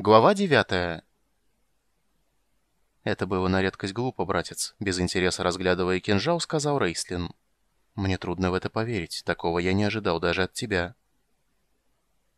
Глава девятая. Это было на редкость глупо, братец, без интереса разглядывая кинжал, сказал Рейслин. Мне трудно в это поверить, такого я не ожидал даже от тебя.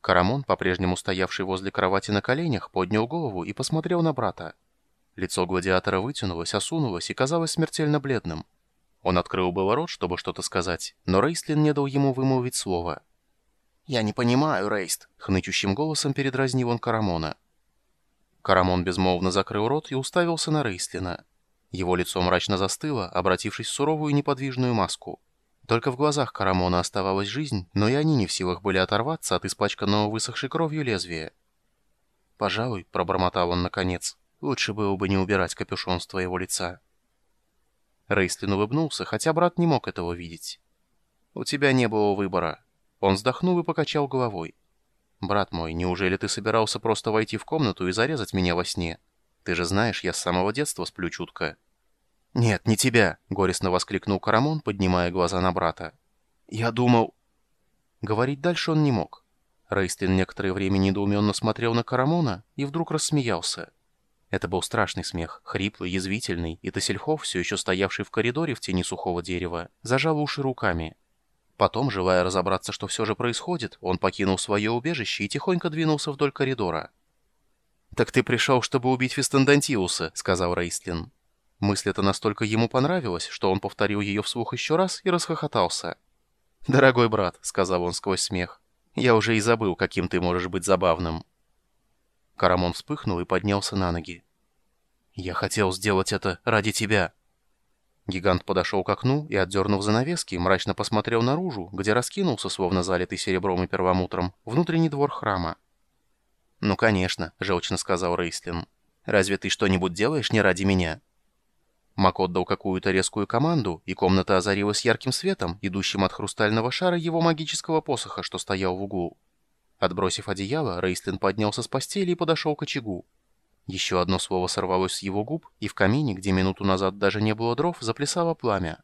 Карамон, по-прежнему стоявший возле кровати на коленях, поднял голову и посмотрел на брата. Лицо гладиатора вытянулось, осунулось и казалось смертельно бледным. Он открыл было рот, чтобы что-то сказать, но Рейслин не дал ему вымолвить слово. «Я не понимаю, Рейст», — хнычущим голосом передразнил он Карамона. Карамон безмолвно закрыл рот и уставился на Рейслина. Его лицо мрачно застыло, обратившись в суровую неподвижную маску. Только в глазах Карамона оставалась жизнь, но и они не в силах были оторваться от испачканного высохшей кровью лезвия. «Пожалуй», — пробормотал он наконец, — «лучше было бы не убирать капюшон с твоего лица». Рейслин улыбнулся, хотя брат не мог этого видеть. «У тебя не было выбора». Он вздохнул и покачал головой. «Брат мой, неужели ты собирался просто войти в комнату и зарезать меня во сне? Ты же знаешь, я с самого детства сплю чутко». «Нет, не тебя!» — горестно воскликнул Карамон, поднимая глаза на брата. «Я думал...» Говорить дальше он не мог. Рейстлин некоторое время недоуменно смотрел на Карамона и вдруг рассмеялся. Это был страшный смех, хриплый, язвительный, и Тасельхов, все еще стоявший в коридоре в тени сухого дерева, зажал уши руками. Потом, желая разобраться, что все же происходит, он покинул свое убежище и тихонько двинулся вдоль коридора. «Так ты пришел, чтобы убить Фистендантиуса», — сказал Рейстлин. Мысль эта настолько ему понравилась, что он повторил ее вслух еще раз и расхохотался. «Дорогой брат», — сказал он сквозь смех, — «я уже и забыл, каким ты можешь быть забавным». Карамон вспыхнул и поднялся на ноги. «Я хотел сделать это ради тебя», Гигант подошел к окну и, отдернув занавески, мрачно посмотрел наружу, где раскинулся, словно залитый серебром и перламутром, внутренний двор храма. «Ну, конечно», — желчно сказал Рейслин. «Разве ты что-нибудь делаешь не ради меня?» Мак отдал какую-то резкую команду, и комната озарилась ярким светом, идущим от хрустального шара его магического посоха, что стоял в углу. Отбросив одеяло, Рейслин поднялся с постели и подошел к очагу. Еще одно слово сорвалось с его губ, и в камине, где минуту назад даже не было дров, заплясало пламя.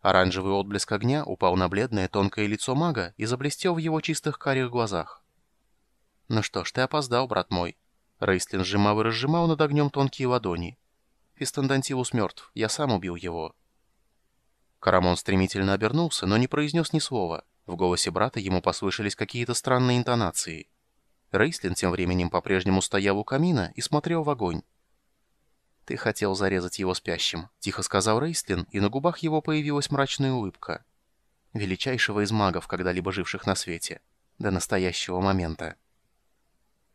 Оранжевый отблеск огня упал на бледное тонкое лицо мага и заблестел в его чистых карих глазах. «Ну что ж, ты опоздал, брат мой». Рейстлин сжимал и разжимал над огнем тонкие ладони. «Фистандантилус мертв, я сам убил его». Карамон стремительно обернулся, но не произнес ни слова. В голосе брата ему послышались какие-то странные интонации. Рейслин тем временем по-прежнему стоял у камина и смотрел в огонь. «Ты хотел зарезать его спящим», — тихо сказал Рейслин, и на губах его появилась мрачная улыбка. «Величайшего из магов, когда-либо живших на свете. До настоящего момента».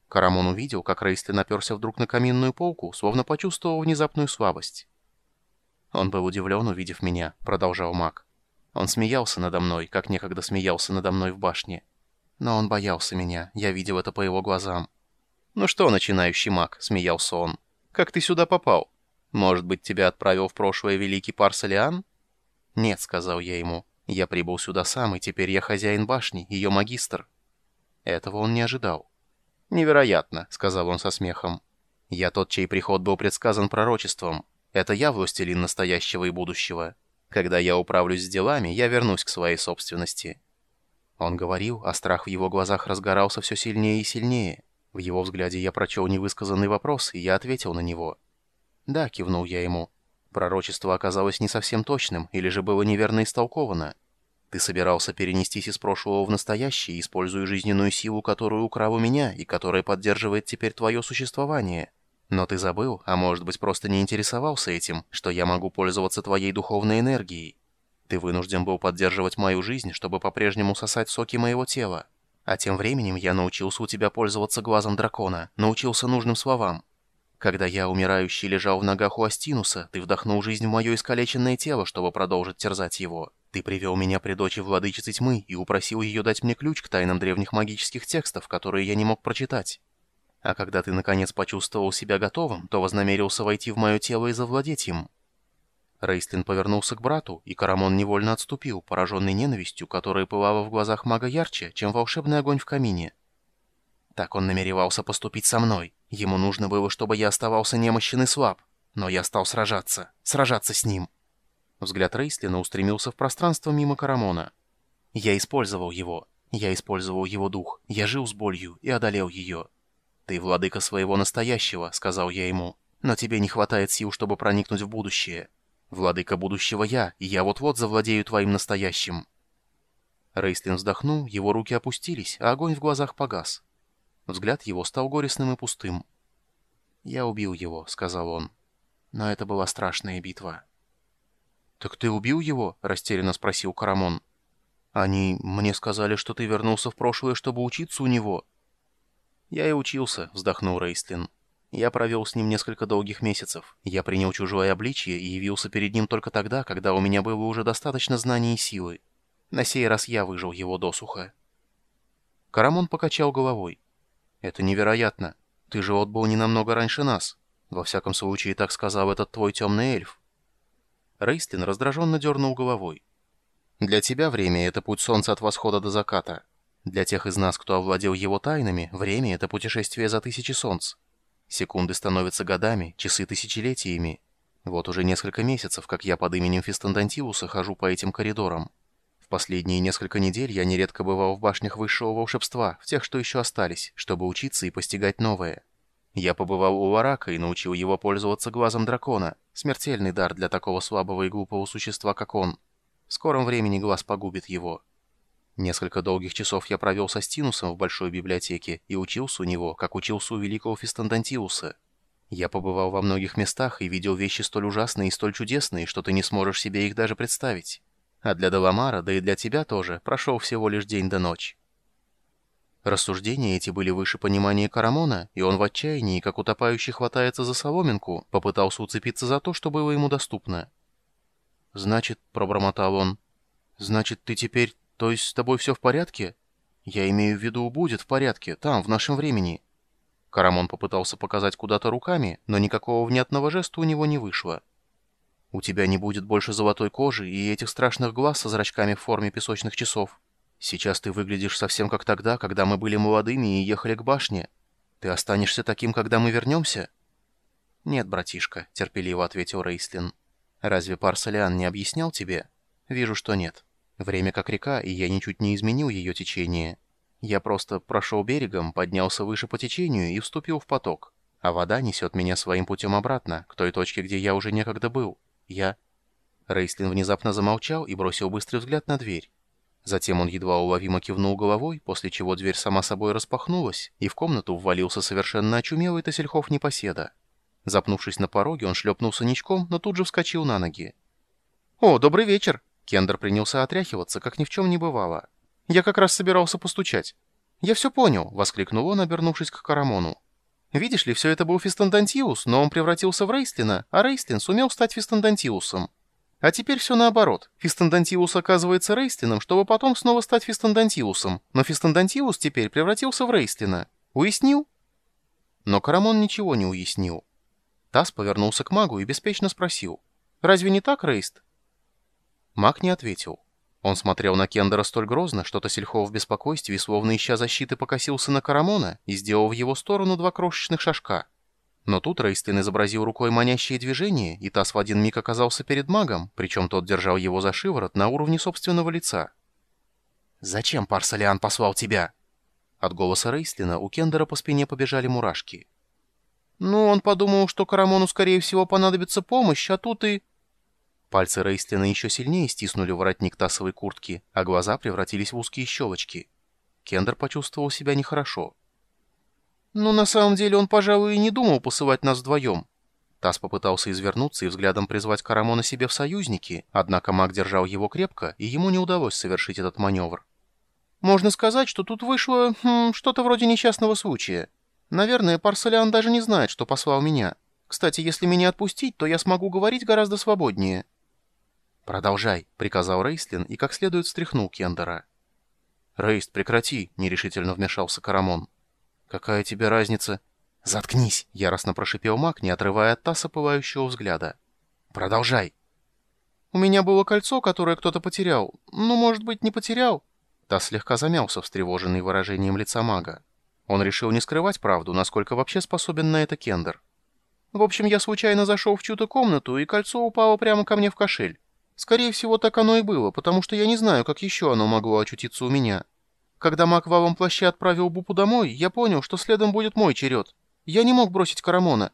Карамон увидел, как Рейслин оперся вдруг на каминную полку, словно почувствовал внезапную слабость. «Он был удивлен, увидев меня», — продолжал маг. «Он смеялся надо мной, как некогда смеялся надо мной в башне. Но он боялся меня, я видел это по его глазам. «Ну что, начинающий маг?» — смеялся он. «Как ты сюда попал? Может быть, тебя отправил в прошлое великий Парсалиан?» «Нет», — сказал я ему. «Я прибыл сюда сам, и теперь я хозяин башни, ее магистр». Этого он не ожидал. «Невероятно», — сказал он со смехом. «Я тот, чей приход был предсказан пророчеством. Это я властелин настоящего и будущего. Когда я управлюсь с делами, я вернусь к своей собственности». Он говорил, а страх в его глазах разгорался все сильнее и сильнее. В его взгляде я прочел невысказанный вопрос, и я ответил на него. «Да», — кивнул я ему. «Пророчество оказалось не совсем точным, или же было неверно истолковано. Ты собирался перенестись из прошлого в настоящее, используя жизненную силу, которую украл у меня, и которая поддерживает теперь твое существование. Но ты забыл, а может быть просто не интересовался этим, что я могу пользоваться твоей духовной энергией. Ты вынужден был поддерживать мою жизнь, чтобы по-прежнему сосать соки моего тела. А тем временем я научился у тебя пользоваться глазом дракона, научился нужным словам. Когда я, умирающий, лежал в ногах у Астинуса, ты вдохнул жизнь в мое искалеченное тело, чтобы продолжить терзать его. Ты привел меня при дочи владычицы тьмы и упросил ее дать мне ключ к тайнам древних магических текстов, которые я не мог прочитать. А когда ты, наконец, почувствовал себя готовым, то вознамерился войти в мое тело и завладеть им. Рейстлин повернулся к брату, и Карамон невольно отступил, пораженный ненавистью, которая пылала в глазах мага ярче, чем волшебный огонь в камине. Так он намеревался поступить со мной. Ему нужно было, чтобы я оставался немощен и слаб. Но я стал сражаться. Сражаться с ним. Взгляд Рейслина устремился в пространство мимо Карамона. Я использовал его. Я использовал его дух. Я жил с болью и одолел ее. «Ты владыка своего настоящего», — сказал я ему, — «но тебе не хватает сил, чтобы проникнуть в будущее. Владыка будущего я, и я вот-вот завладею твоим настоящим». Рейстлин вздохнул, его руки опустились, а огонь в глазах погас. Взгляд его стал горестным и пустым. «Я убил его», — сказал он. «Но это была страшная битва». «Так ты убил его?» — растерянно спросил Карамон. «Они мне сказали, что ты вернулся в прошлое, чтобы учиться у него». «Я и учился», — вздохнул Рейстлин. «Я провел с ним несколько долгих месяцев. Я принял чужое обличье и явился перед ним только тогда, когда у меня было уже достаточно знаний и силы. На сей раз я выжил его досуха». Карамон покачал головой. «Это невероятно. Ты же отбыл не намного раньше нас. Во всяком случае, так сказал этот твой темный эльф». Рейстлин раздраженно дернул головой. «Для тебя время — это путь солнца от восхода до заката. Для тех из нас, кто овладел его тайнами, время — это путешествие за тысячи солнц. Секунды становятся годами, часы — тысячелетиями. Вот уже несколько месяцев, как я под именем Фистандантиуса хожу по этим коридорам. В последние несколько недель я нередко бывал в башнях высшего волшебства, в тех, что еще остались, чтобы учиться и постигать новое. Я побывал у Варака и научил его пользоваться глазом дракона. Смертельный дар для такого слабого и глупого существа, как он. В скором времени глаз погубит его. Несколько долгих часов я провел со Стинусом в большой библиотеке и учился у него, как учился у великого Фистандантиуса. Я побывал во многих местах и видел вещи столь ужасные и столь чудесные, что ты не сможешь себе их даже представить. А для Даламара, да и для тебя тоже, прошел всего лишь день до ночи. Рассуждения эти были выше понимания Карамона, и он в отчаянии, как утопающий хватается за соломинку, попытался уцепиться за то, что было ему доступно. «Значит», — пробормотал он, — «значит, ты теперь... То есть с тобой все в порядке? Я имею в виду, будет в порядке, там, в нашем времени». Карамон попытался показать куда-то руками, но никакого внятного жеста у него не вышло. «У тебя не будет больше золотой кожи и этих страшных глаз со зрачками в форме песочных часов». Сейчас ты выглядишь совсем как тогда, когда мы были молодыми и ехали к башне. Ты останешься таким, когда мы вернемся?» «Нет, братишка», — терпеливо ответил Рейслин. «Разве Парсалиан не объяснял тебе?» «Вижу, что нет. Время как река, и я ничуть не изменил ее течение. Я просто прошел берегом, поднялся выше по течению и вступил в поток. А вода несет меня своим путем обратно, к той точке, где я уже некогда был. Я...» Рейслин внезапно замолчал и бросил быстрый взгляд на дверь. Затем он едва уловимо кивнул головой, после чего дверь сама собой распахнулась, и в комнату ввалился совершенно очумелый Тасельхов непоседа. Запнувшись на пороге, он шлепнулся ничком, но тут же вскочил на ноги. «О, добрый вечер!» Кендер принялся отряхиваться, как ни в чем не бывало. «Я как раз собирался постучать». «Я все понял», — воскликнул он, обернувшись к Карамону. «Видишь ли, все это был Фистандантиус, но он превратился в Рейстлина, а Рейстлин сумел стать Фистандантиусом. А теперь все наоборот. Фистандантиус оказывается Рейстлином, чтобы потом снова стать Фистандантиусом. Но Фистандантиус теперь превратился в Рейстлина. Уяснил? Но Карамон ничего не уяснил. Тасс повернулся к магу и беспечно спросил. «Разве не так, Рейст?» Маг не ответил. Он смотрел на Кендера столь грозно, что Тасельхов в беспокойстве, словно ища защиты, покосился на Карамона и сделал в его сторону два крошечных шажка. Но тут Рейстлин изобразил рукой манящее движение, и Тасс в один миг оказался перед магом, причем тот держал его за шиворот на уровне собственного лица. «Зачем Парсалиан послал тебя?» От голоса Рейстлина у Кендера по спине побежали мурашки. «Ну, он подумал, что Карамону, скорее всего, понадобится помощь, а тут и...» Пальцы Рейстлина еще сильнее стиснули воротник тасовой куртки, а глаза превратились в узкие щелочки. Кендер почувствовал себя нехорошо. «Ну, на самом деле он, пожалуй, и не думал посылать нас вдвоем». Тасс попытался извернуться и взглядом призвать Карамона себе в союзники, однако маг держал его крепко, и ему не удалось совершить этот маневр. «Можно сказать, что тут вышло хм, что-то вроде несчастного случая. Наверное, Парсалиан даже не знает, что послал меня. Кстати, если меня отпустить, то я смогу говорить гораздо свободнее». «Продолжай», — приказал Рейстлин и как следует встряхнул Кендера. «Рейст, прекрати», — нерешительно вмешался Карамон. «Какая тебе разница?» «Заткнись!» — яростно прошипел маг, не отрывая от Тасса пылающего взгляда. «Продолжай!» «У меня было кольцо, которое кто-то потерял. Ну, может быть, не потерял?» Тасс слегка замялся, встревоженный выражением лица мага. Он решил не скрывать правду, насколько вообще способен на это Кендер. «В общем, я случайно зашел в чью-то комнату, и кольцо упало прямо ко мне в кошель. Скорее всего, так оно и было, потому что я не знаю, как еще оно могло очутиться у меня». Когда маг в плаще отправил Бупу домой, я понял, что следом будет мой черед. Я не мог бросить Карамона.